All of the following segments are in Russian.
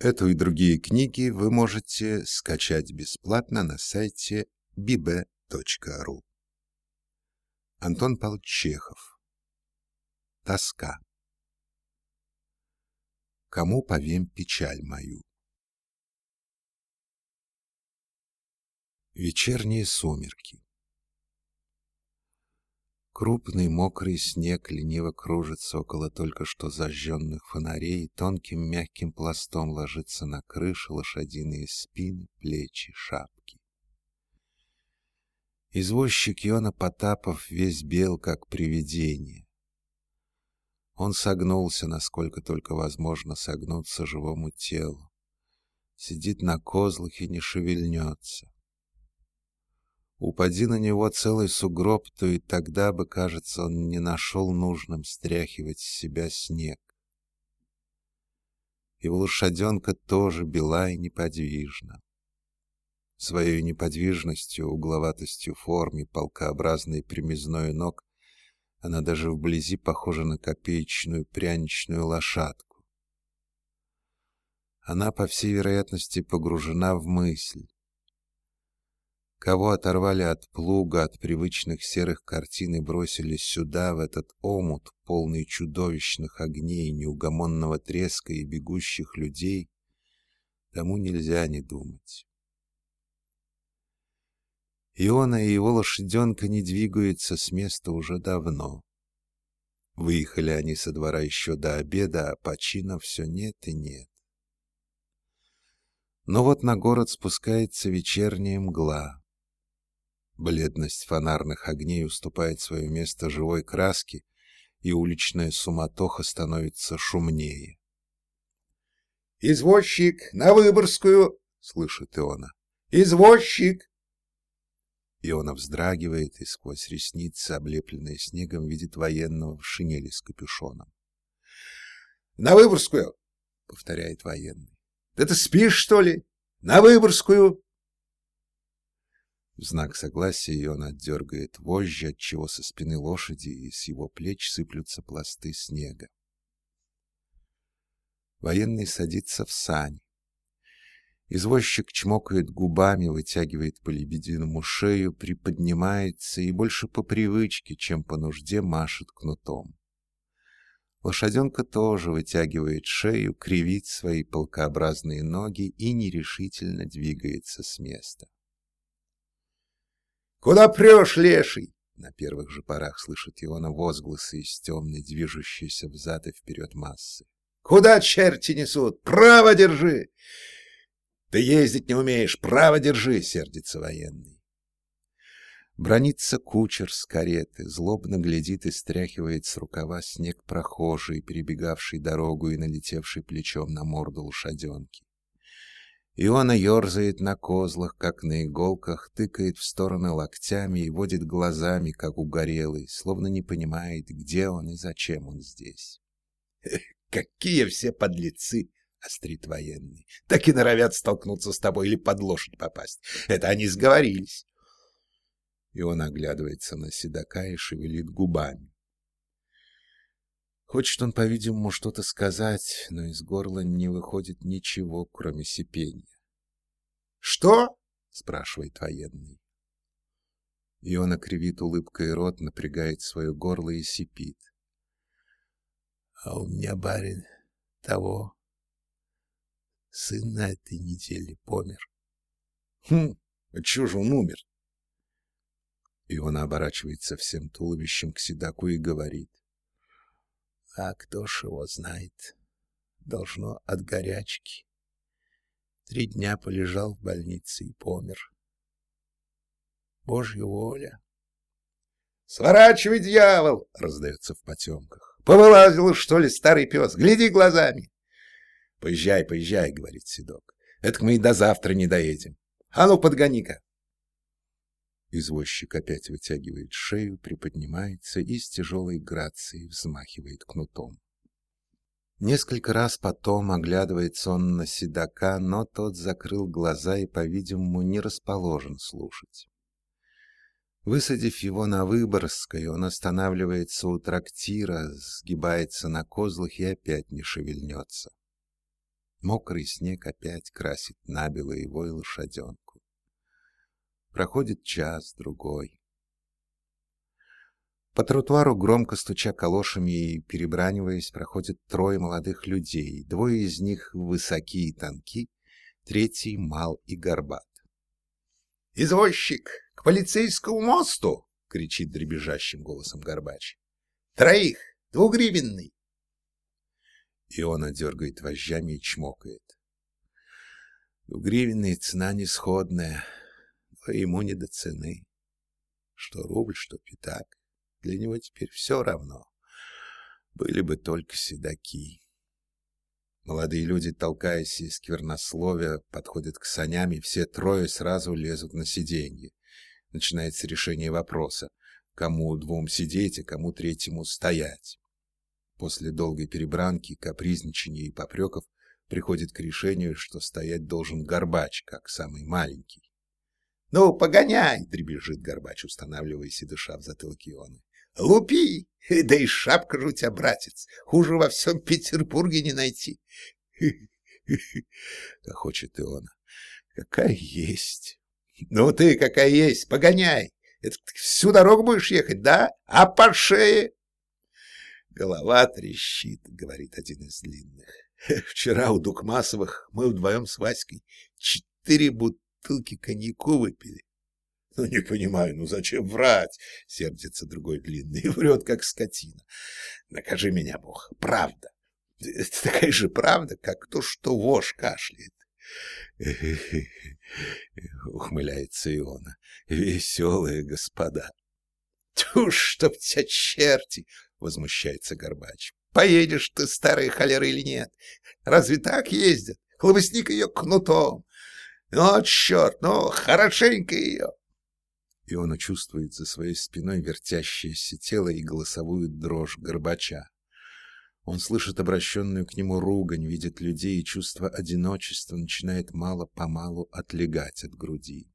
Эту и другие книги вы можете скачать бесплатно на сайте bibe.ru. Антон Павлович Чехов. Тоска. Кому повем печаль мою? Вечерние сумерки. Крупный мокрый снег лениво кружится около только что зажженных фонарей, тонким мягким пластом ложится на крыши лошадиные спины, плечи, шапки. Извозчик Йона Потапов весь бел, как привидение. Он согнулся, насколько только возможно согнуться живому телу. Сидит на козлах и не шевельнется. Упади на него целый сугроб, то и тогда бы, кажется, он не нашел нужным стряхивать с себя снег. Его лошаденка тоже бела и неподвижна. Своей неподвижностью, угловатостью формы, полкообразной примизной ног, она даже вблизи похожа на копеечную пряничную лошадку. Она, по всей вероятности, погружена в мысль. Кого оторвали от плуга, от привычных серых картин и бросили сюда, в этот омут, полный чудовищных огней, неугомонного треска и бегущих людей, тому нельзя не думать. Иона и его лошаденка не двигаются с места уже давно. Выехали они со двора еще до обеда, а почина все нет и нет. Но вот на город спускается вечерняя мгла. Бледность фонарных огней уступает свое место живой краске, и уличная суматоха становится шумнее. «Извозчик, на Выборгскую!» — слышит Иона. «Извозчик!» Иона вздрагивает и сквозь ресницы, облепленные снегом, видит военного в шинели с капюшоном. «На Выборгскую!» — повторяет военный. «Да ты спишь, что ли? На Выборгскую!» В знак согласия он отдергает вожжи, отчего со спины лошади и с его плеч сыплются пласты снега. Военный садится в сань. Извозчик чмокает губами, вытягивает по лебединому шею, приподнимается и больше по привычке, чем по нужде машет кнутом. Лошаденка тоже вытягивает шею, кривит свои полкообразные ноги и нерешительно двигается с места. Куда прешь, леший? На первых же порах слышит Иона возгласы из темной, движущейся взад и вперед массы. Куда черти несут? Право держи! Ты ездить не умеешь, право держи, сердится военный. Бронится кучер с кареты, злобно глядит и стряхивает с рукава снег прохожий, перебегавший дорогу и налетевший плечом на морду лошаденки. Иона ерзает на козлах, как на иголках, тыкает в стороны локтями и водит глазами, как угорелый, словно не понимает, где он и зачем он здесь. «Какие все подлецы!» — острит военный. «Так и норовят столкнуться с тобой или под лошадь попасть. Это они сговорились!» И он оглядывается на седока и шевелит губами. Хочет он, по-видимому, что-то сказать, но из горла не выходит ничего, кроме сипения. «Что?» — спрашивает военный. И он окривит улыбкой рот, напрягает свое горло и сипит. «А у меня, барин, того, сын на этой неделе помер». «Хм, а чего же он умер?» И он оборачивается всем туловищем к седаку и говорит. А кто ж его знает? Должно от горячки. Три дня полежал в больнице и помер. Божья воля. «Сворачивай, дьявол!» — раздается в потемках. «Повылазил, что ли, старый пес? Гляди глазами!» «Поезжай, поезжай», — говорит Седок. «Это мы и до завтра не доедем. А ну, подгони-ка!» Извозчик опять вытягивает шею, приподнимается и с тяжелой грацией взмахивает кнутом. Несколько раз потом оглядывается он на седока, но тот закрыл глаза и, по-видимому, не расположен слушать. Высадив его на Выборгской, он останавливается у трактира, сгибается на козлах и опять не шевельнется. Мокрый снег опять красит набело его и лошаденку. Проходит час, другой. По тротуару, громко стуча калошами и перебраниваясь, проходят трое молодых людей. Двое из них высокие и тонки, третий мал и горбат. «Извозчик, к полицейскому мосту!» — кричит дребезжащим голосом Горбач. «Троих! Двугривенный!» И он одергает вожжами и чмокает. Двугривенная цена несходная, ему не до цены. Что рубль, что пятак. Для него теперь все равно. Были бы только седаки. Молодые люди, толкаясь и сквернословия, подходят к саням, и все трое сразу лезут на сиденье. Начинается решение вопроса, кому двум сидеть, а кому третьему стоять. После долгой перебранки, капризничания и попреков приходит к решению, что стоять должен Горбач, как самый маленький. — Ну, погоняй! — дребезжит Горбач, устанавливаясь и дыша в затылок Ионы. — Лупи! Да и шапка же у тебя, братец! Хуже во всем Петербурге не найти! — Хохочет Иона. — Какая есть! — Ну ты какая есть! Погоняй! Это всю дорогу будешь ехать, да? А по шее? Голова трещит, говорит один из длинных. Вчера у Дукмасовых мы вдвоем с Васькой четыре бутылки коньяку выпили. Ну, не понимаю, ну зачем врать? Сердится другой длинный и врет, как скотина. Накажи меня, Бог, правда. Это такая же правда, как то, что вож кашляет. Ухмыляется Иона. Веселые господа. Ту, чтоб тебя черти! Возмущается Горбач. Поедешь ты, старая холера, или нет? Разве так ездят? Хлобысник ее кнутом. Ну, черт, ну, хорошенько ее. И он чувствует за своей спиной вертящееся тело и голосовую дрожь Горбача. Он слышит обращенную к нему ругань, видит людей, и чувство одиночества начинает мало-помалу отлегать от груди.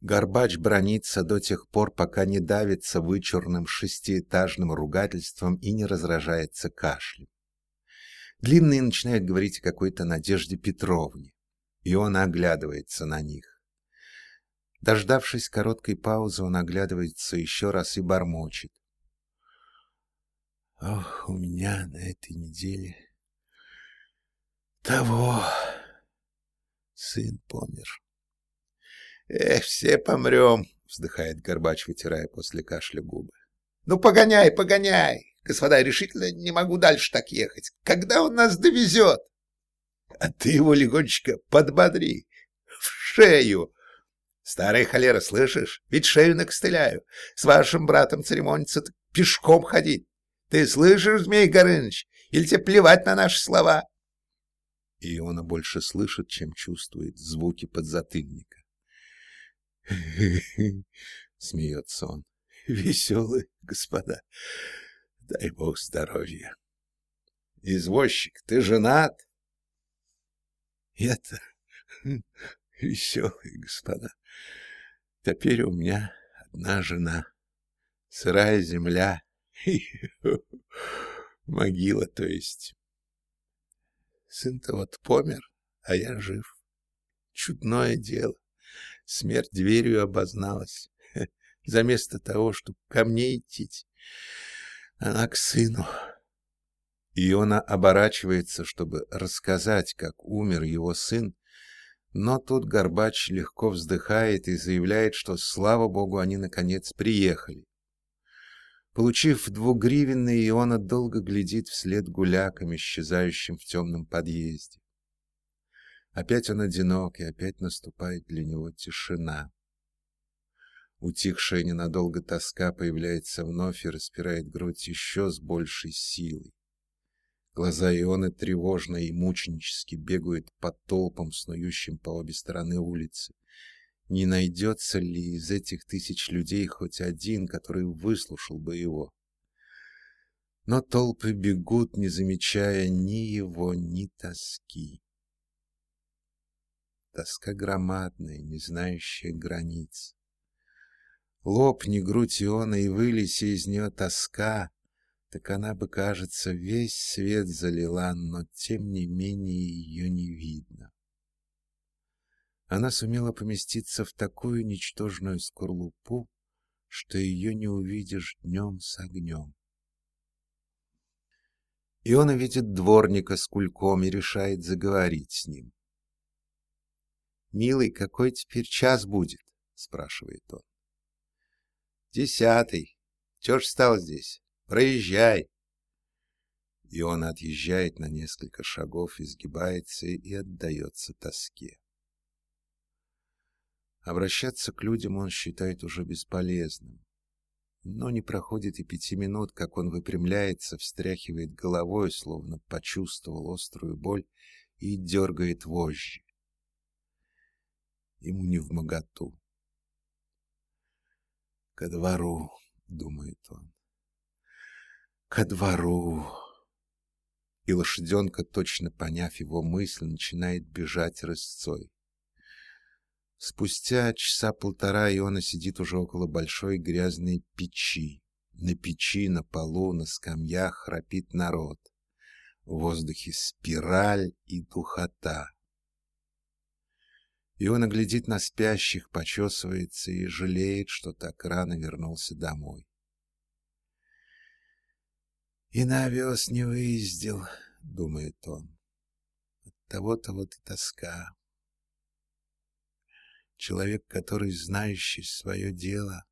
Горбач бронится до тех пор, пока не давится вычурным шестиэтажным ругательством и не разражается кашлем. Длинный начинает говорить о какой-то Надежде Петровне, и он оглядывается на них. Дождавшись короткой паузы, он оглядывается еще раз и бормочет. Ох, у меня на этой неделе того сын помер. Эх, все помрем, вздыхает Горбач, вытирая после кашля губы. Ну, погоняй, погоняй! Господа, решительно не могу дальше так ехать. Когда он нас довезет? А ты его легонечко подбодри. В шею! Старая холера, слышишь? Ведь шею накостыляю. С вашим братом церемониться пешком ходить. Ты слышишь, Змей Горыныч? Или тебе плевать на наши слова? И он больше слышит, чем чувствует звуки подзатыльника. Смеется он. Веселые господа. Дай бог здоровья. Извозчик, ты женат? Я-то веселые господа. Теперь у меня одна жена. Сырая земля. Могила, то есть. Сын-то вот помер, а я жив. Чудное дело. Смерть дверью обозналась. Заместо того, чтобы ко мне идти, она к сыну. Иона оборачивается, чтобы рассказать, как умер его сын, но тут Горбач легко вздыхает и заявляет, что, слава богу, они наконец приехали. Получив двугривенный, Иона долго глядит вслед гулякам, исчезающим в темном подъезде. Опять он одинок, и опять наступает для него тишина. Утихшая ненадолго тоска появляется вновь и распирает грудь еще с большей силой. Глаза Ионы тревожно и мученически бегают по толпам, снующим по обе стороны улицы. Не найдется ли из этих тысяч людей хоть один, который выслушал бы его? Но толпы бегут, не замечая ни его, ни тоски. Тоска громадная, не знающая границ. Лопни грудь Иона и вылези из нее тоска, так она бы, кажется, весь свет залила, но тем не менее ее не видно. Она сумела поместиться в такую ничтожную скорлупу, что ее не увидишь днем с огнем. И он видит дворника с кульком и решает заговорить с ним. «Милый, какой теперь час будет?» — спрашивает он. «Десятый. Чего ж стал здесь? Проезжай!» И он отъезжает на несколько шагов, изгибается и отдается тоске. Обращаться к людям он считает уже бесполезным. Но не проходит и пяти минут, как он выпрямляется, встряхивает головой, словно почувствовал острую боль, и дергает вожжи. Ему не в моготу. «Ко двору», — думает он, — «ко двору». И лошаденка, точно поняв его мысль, начинает бежать рысцой. Спустя часа полтора Иона сидит уже около большой грязной печи. На печи, на полу, на скамьях храпит народ. В воздухе спираль и духота. Иона глядит на спящих, почесывается и жалеет, что так рано вернулся домой. «И на овес не выездил», — думает он. «От того-то вот и тоска» человек, который знающий свое дело,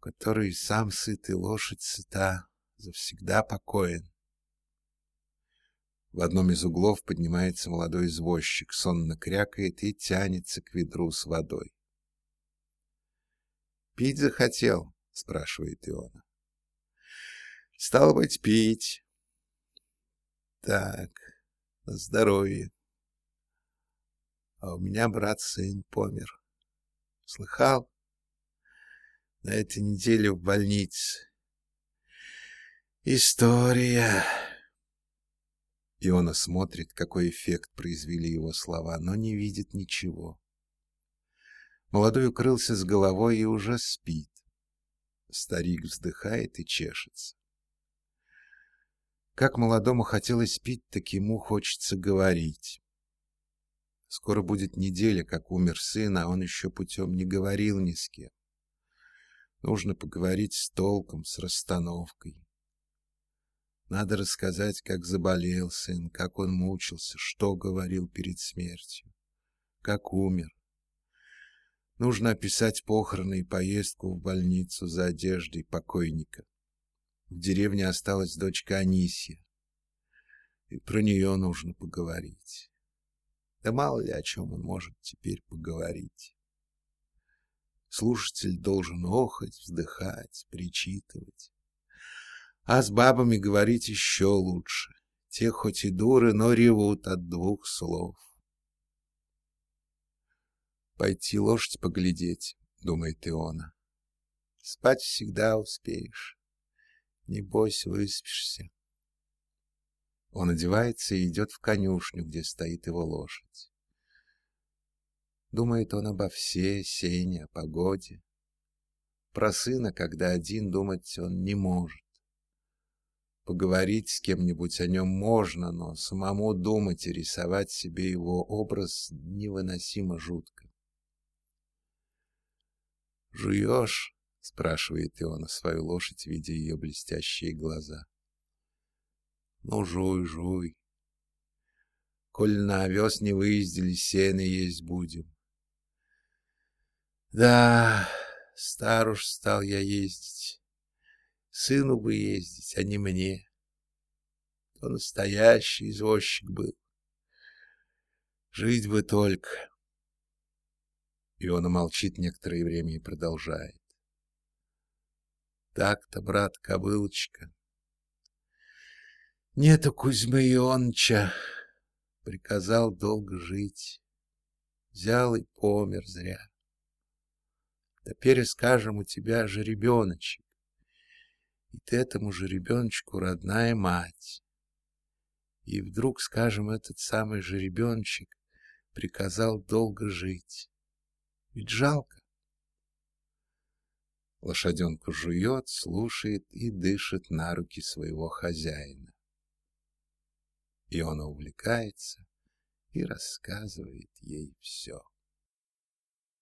который сам сыт и лошадь сыта, завсегда покоен. В одном из углов поднимается молодой извозчик, сонно крякает и тянется к ведру с водой. «Пить захотел?» — спрашивает Иона. «Стало быть, пить». «Так, на здоровье». А у меня брат-сын помер. Слыхал? На этой неделе в больнице. История. Иона смотрит, какой эффект произвели его слова, но не видит ничего. Молодой укрылся с головой и уже спит. Старик вздыхает и чешется. Как молодому хотелось пить, так ему хочется говорить. Скоро будет неделя, как умер сын, а он еще путем не говорил ни с кем. Нужно поговорить с толком, с расстановкой. Надо рассказать, как заболел сын, как он мучился, что говорил перед смертью, как умер. Нужно описать похороны и поездку в больницу за одеждой покойника. В деревне осталась дочка Анисия, и про нее нужно поговорить. Да мало ли о чем он может теперь поговорить. Слушатель должен охать, вздыхать, причитывать. А с бабами говорить еще лучше. Те хоть и дуры, но ревут от двух слов. «Пойти лошадь поглядеть», — думает Иона. «Спать всегда успеешь. Небось, выспишься». Он одевается и идет в конюшню, где стоит его лошадь. Думает он обо все, сене, о погоде. Про сына, когда один, думать он не может. Поговорить с кем-нибудь о нем можно, но самому думать и рисовать себе его образ невыносимо жутко. «Жуешь?» — спрашивает Иона свою лошадь, видя ее блестящие глаза. Ну, жуй, жуй. Коль на овес не выездили, сено есть будем. Да, стар уж стал я ездить. Сыну бы ездить, а не мне. То настоящий извозчик был. Жить бы только. И он молчит некоторое время и продолжает. Так-то, брат, кобылочка, Нету Кузьмы Ионча, приказал долго жить. Взял и помер зря. Теперь, скажем, у тебя же ребеночек. И ты этому же ребеночку родная мать. И вдруг, скажем, этот самый же ребеночек приказал долго жить. Ведь жалко. Лошаденка жует, слушает и дышит на руки своего хозяина. И он увлекается и рассказывает ей все.